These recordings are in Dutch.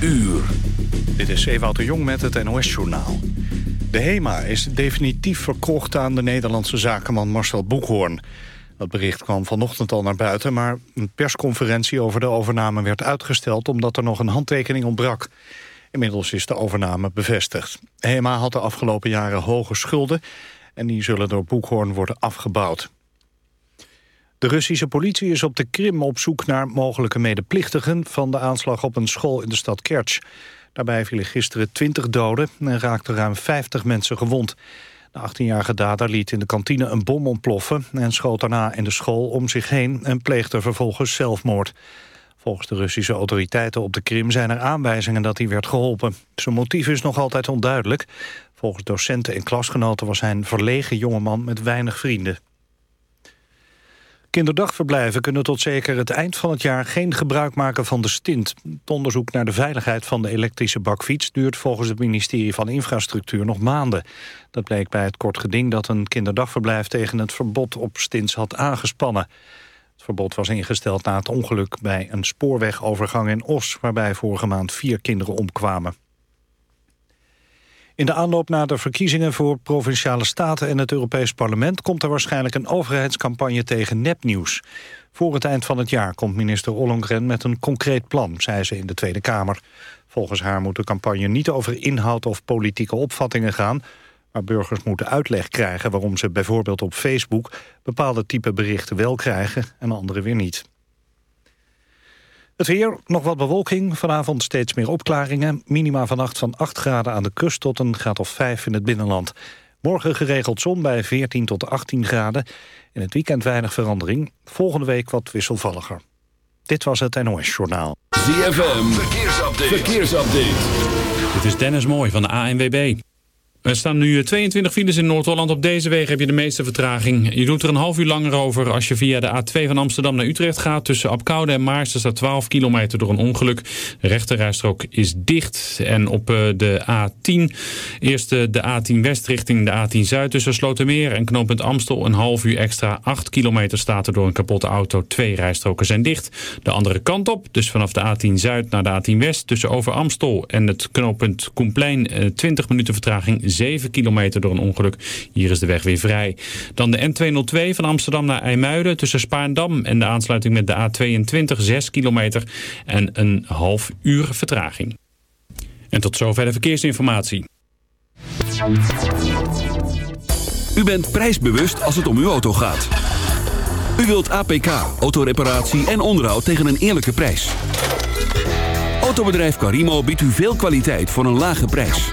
uur. Dit is Ewout de Jong met het NOS-journaal. De HEMA is definitief verkocht aan de Nederlandse zakenman Marcel Boekhoorn. Dat bericht kwam vanochtend al naar buiten... maar een persconferentie over de overname werd uitgesteld... omdat er nog een handtekening ontbrak. Inmiddels is de overname bevestigd. HEMA had de afgelopen jaren hoge schulden... en die zullen door Boekhoorn worden afgebouwd. De Russische politie is op de Krim op zoek naar mogelijke medeplichtigen... van de aanslag op een school in de stad Kerch. Daarbij vielen gisteren 20 doden en raakten ruim 50 mensen gewond. De 18-jarige dader liet in de kantine een bom ontploffen... en schoot daarna in de school om zich heen en pleegde vervolgens zelfmoord. Volgens de Russische autoriteiten op de Krim zijn er aanwijzingen dat hij werd geholpen. Zijn motief is nog altijd onduidelijk. Volgens docenten en klasgenoten was hij een verlegen jongeman met weinig vrienden. Kinderdagverblijven kunnen tot zeker het eind van het jaar geen gebruik maken van de stint. Het onderzoek naar de veiligheid van de elektrische bakfiets duurt volgens het ministerie van Infrastructuur nog maanden. Dat bleek bij het kort geding dat een kinderdagverblijf tegen het verbod op stints had aangespannen. Het verbod was ingesteld na het ongeluk bij een spoorwegovergang in Os, waarbij vorige maand vier kinderen omkwamen. In de aanloop naar de verkiezingen voor Provinciale Staten en het Europees Parlement komt er waarschijnlijk een overheidscampagne tegen nepnieuws. Voor het eind van het jaar komt minister Ollongren met een concreet plan, zei ze in de Tweede Kamer. Volgens haar moet de campagne niet over inhoud of politieke opvattingen gaan, maar burgers moeten uitleg krijgen waarom ze bijvoorbeeld op Facebook bepaalde type berichten wel krijgen en andere weer niet. Het weer, nog wat bewolking. Vanavond steeds meer opklaringen. Minima vannacht van 8 graden aan de kust tot een graad of 5 in het binnenland. Morgen geregeld zon bij 14 tot 18 graden. In het weekend weinig verandering. Volgende week wat wisselvalliger. Dit was het NOS Journaal. ZFM, verkeersupdate. verkeersupdate. Dit is Dennis Mooi van de ANWB. Er staan nu 22 files in Noord-Holland. Op deze wegen heb je de meeste vertraging. Je doet er een half uur langer over als je via de A2 van Amsterdam naar Utrecht gaat. Tussen Apkoude en Maars staat 12 kilometer door een ongeluk. De rechterrijstrook is dicht. En op eh, de A10, eerst de A10 West richting de A10 Zuid tussen Slotermeer en knooppunt Amstel. Een half uur extra. 8 kilometer staat er door een kapotte auto. Twee rijstroken zijn dicht. De andere kant op, dus vanaf de A10 Zuid naar de A10 West tussen Over Amstel en het knooppunt Koenplein. 20 eh, minuten vertraging 7 kilometer door een ongeluk. Hier is de weg weer vrij. Dan de N202 van Amsterdam naar IJmuiden tussen Spaarndam en de aansluiting met de A22 6 kilometer en een half uur vertraging. En tot zover de verkeersinformatie. U bent prijsbewust als het om uw auto gaat. U wilt APK, autoreparatie en onderhoud tegen een eerlijke prijs. Autobedrijf Carimo biedt u veel kwaliteit voor een lage prijs.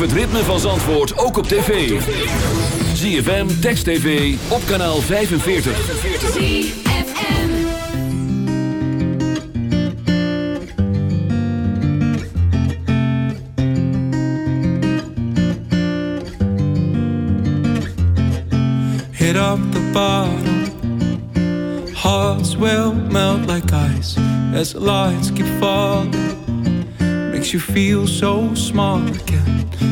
Het ritme van Zandvoort ook op tv. ZFM, Text TV, op kanaal 45. ZFM. Hit up the bottom Hearts will melt like ice As lights keep falling Makes you feel so again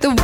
the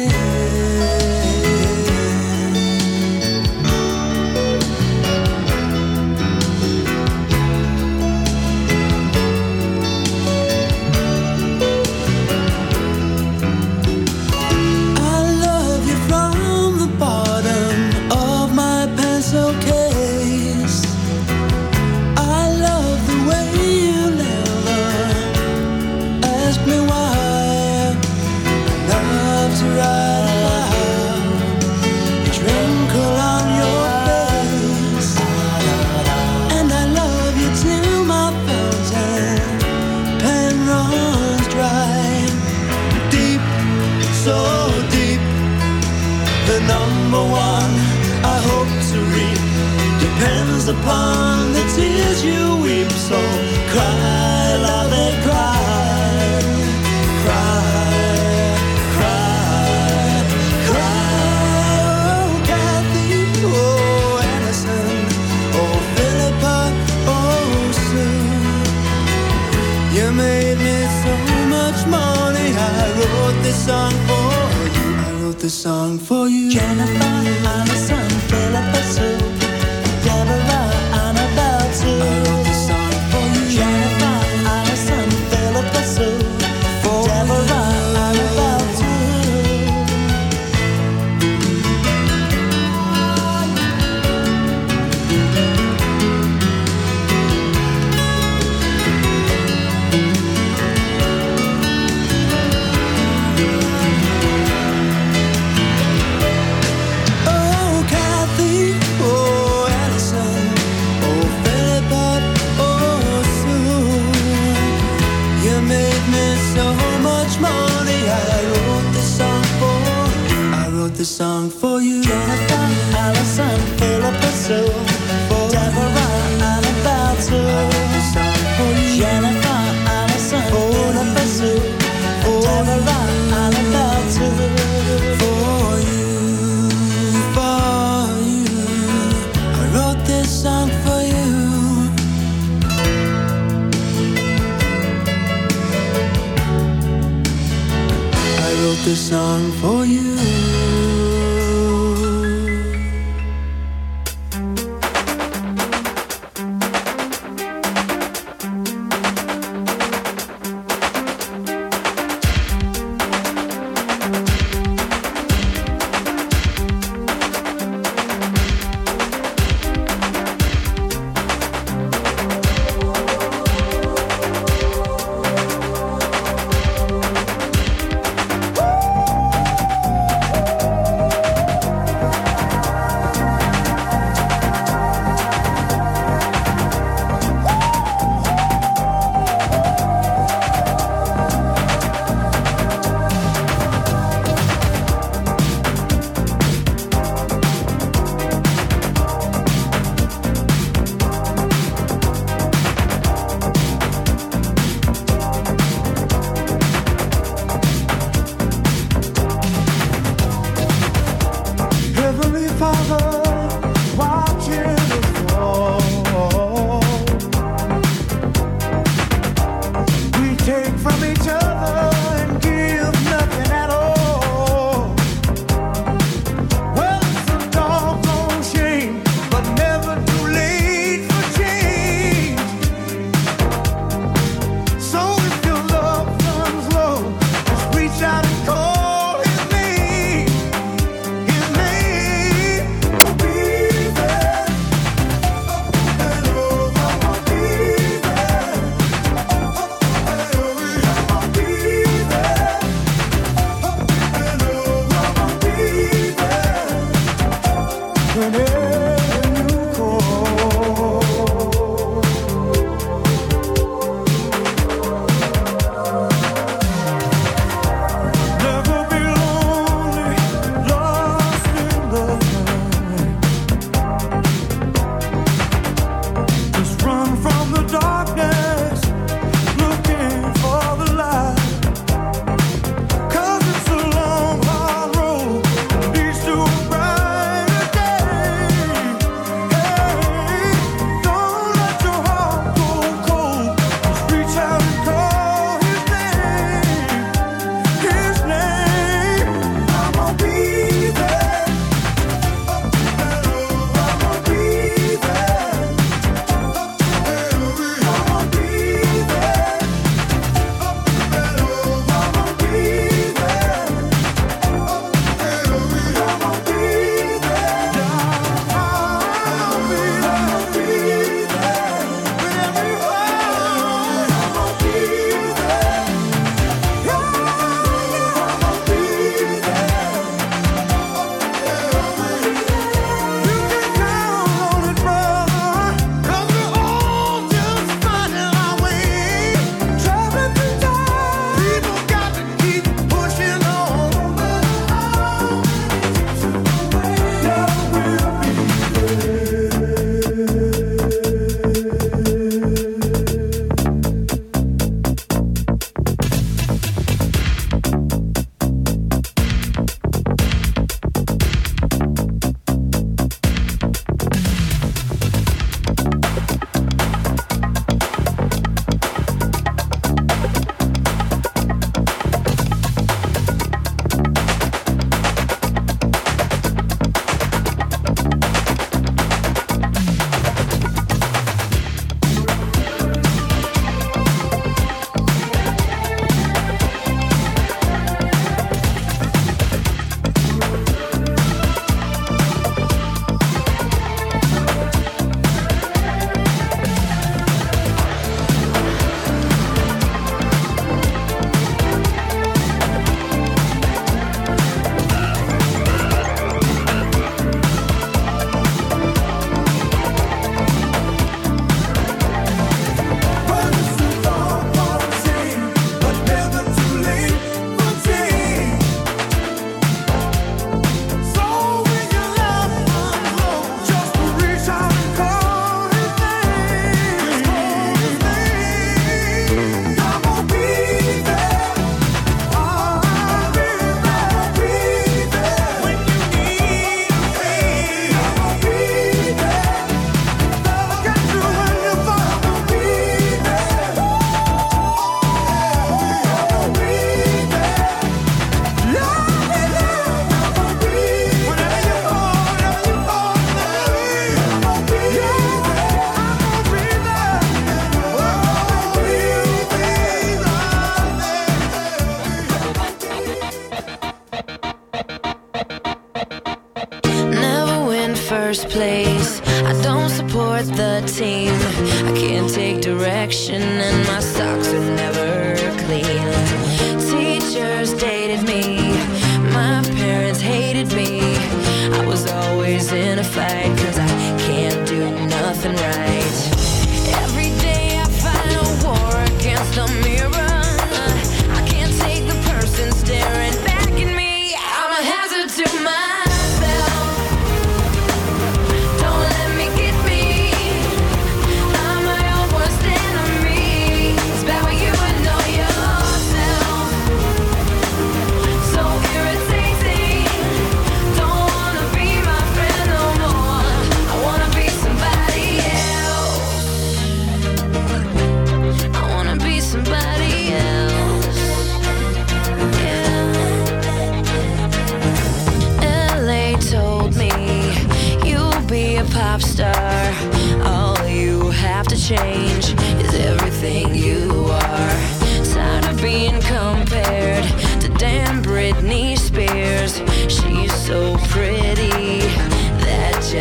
Upon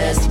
just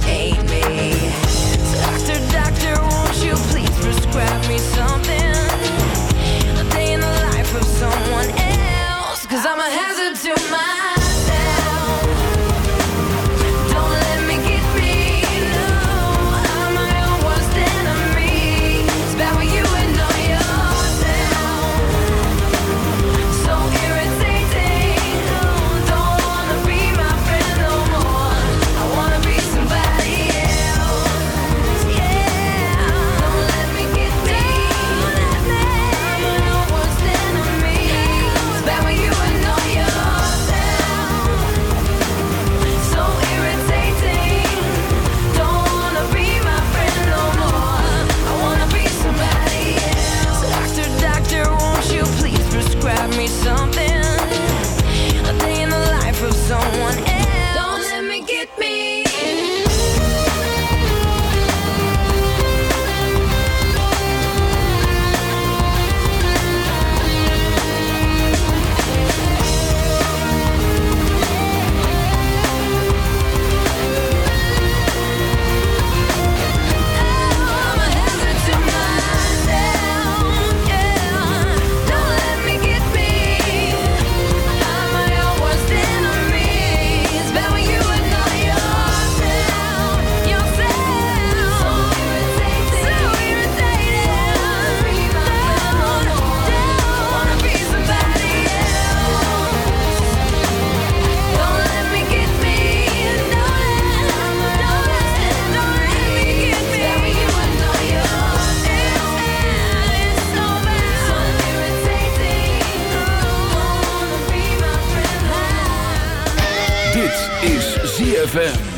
ZFM.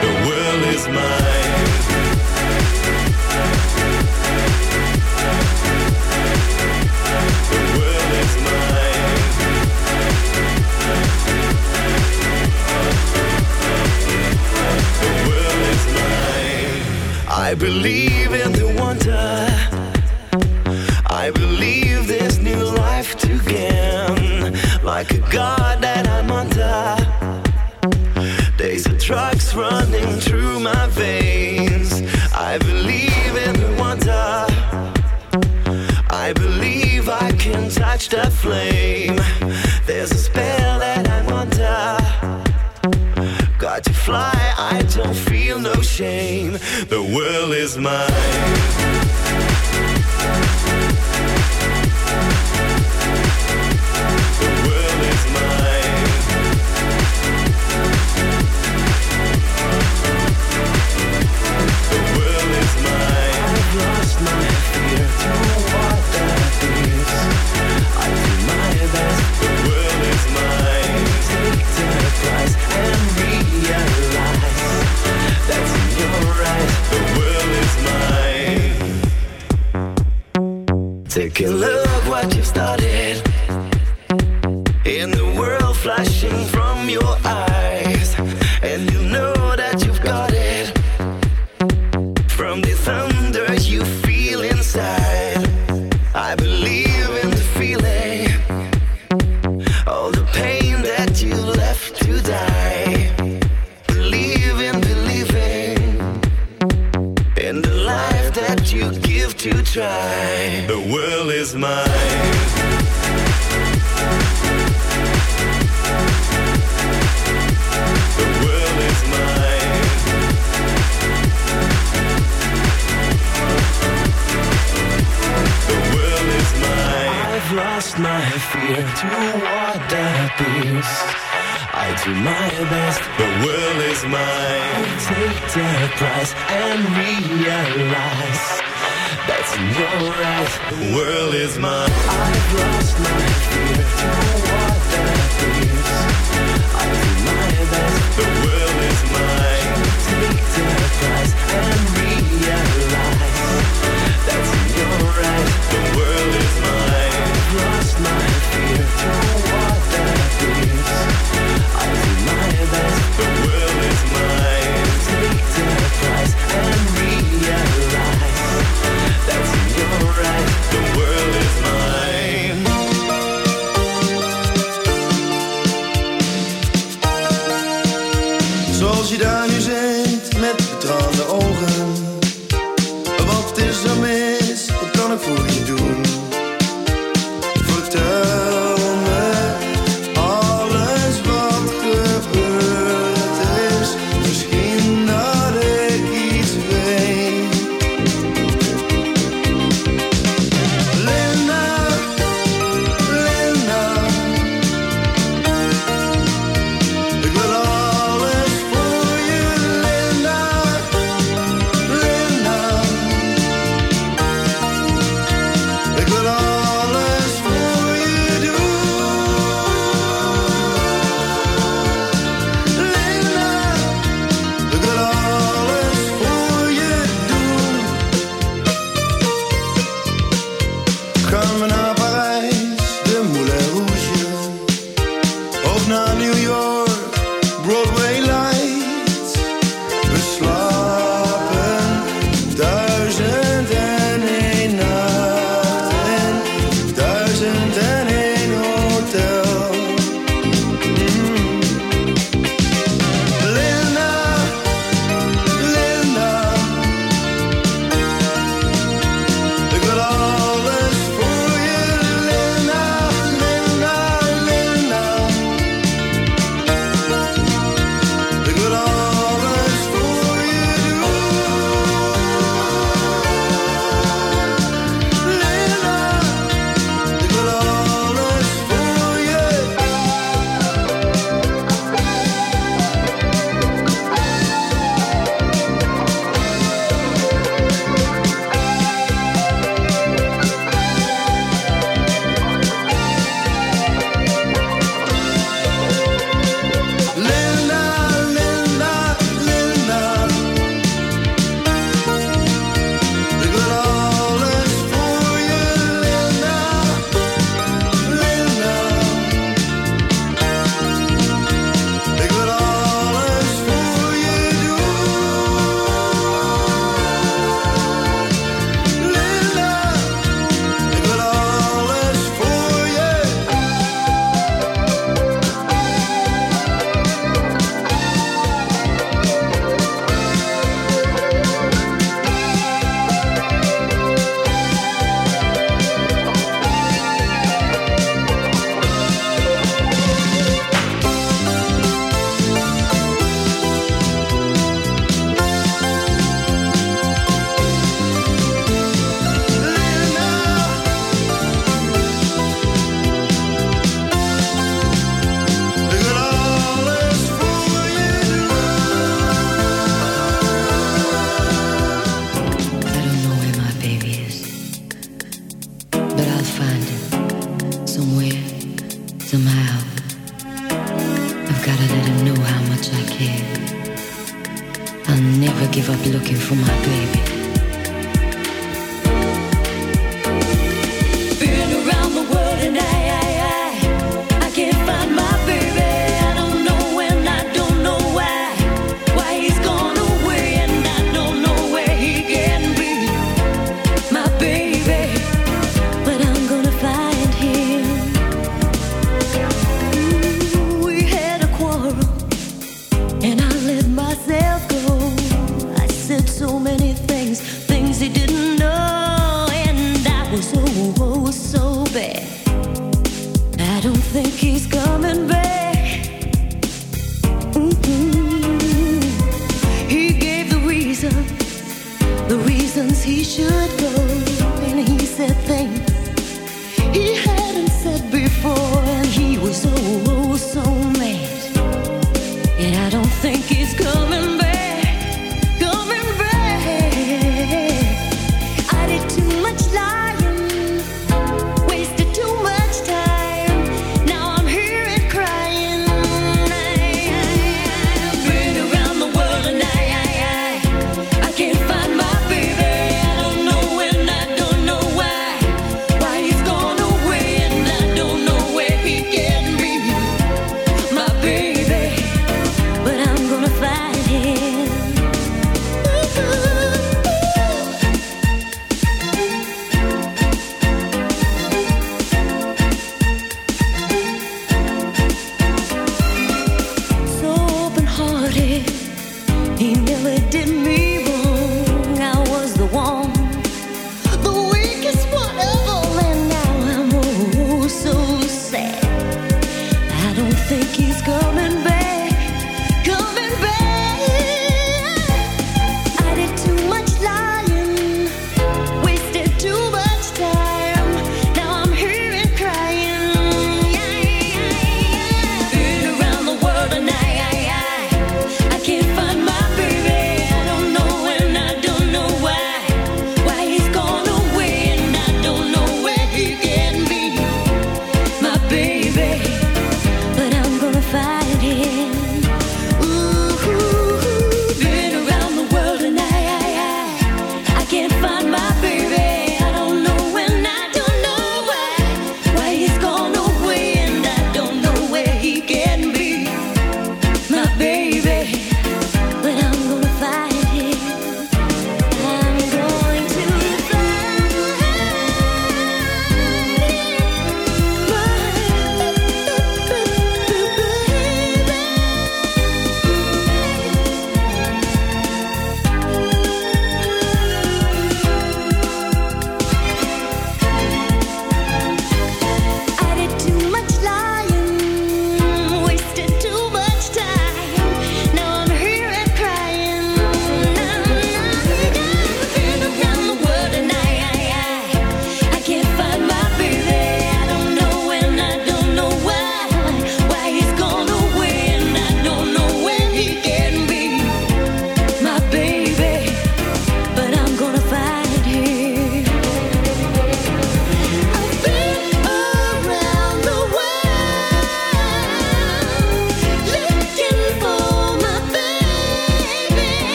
The world is mine I believe in the wonder. I believe this new life to gain. Like a god that I'm under. Days of drugs running through my veins. I believe in the wonder. I believe I can touch the flame. There's a spell. feel no shame. The world is mine.